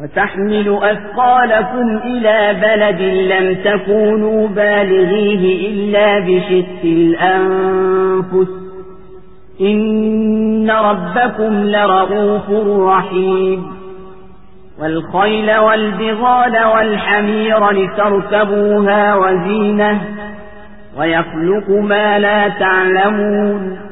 وتحمل أثقالكم إلى بلد لم تكونوا بالغيه إلا بشت الأنفس. إن ربكم لرؤوف رحيم. والخيل والبغال والحمير لتركبوها وزينة ويخلق ما لا تعلمون.